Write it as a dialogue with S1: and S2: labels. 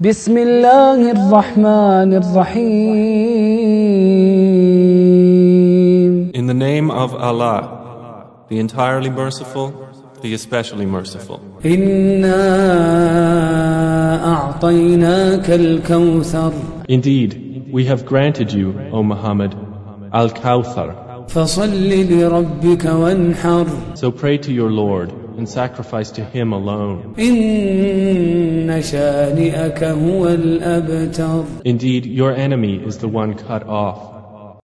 S1: بسم الله الرحمن الرحيم
S2: In the name of Allah, the entirely merciful, the especially merciful.
S1: إنا أعطيناك الكوثر
S3: Indeed, we have granted you, O Muhammad, Al-Kawthar.
S1: فصل لربك وانحر
S3: So pray to your Lord and sacrifice to Him alone. Indeed, your enemy is the one cut off.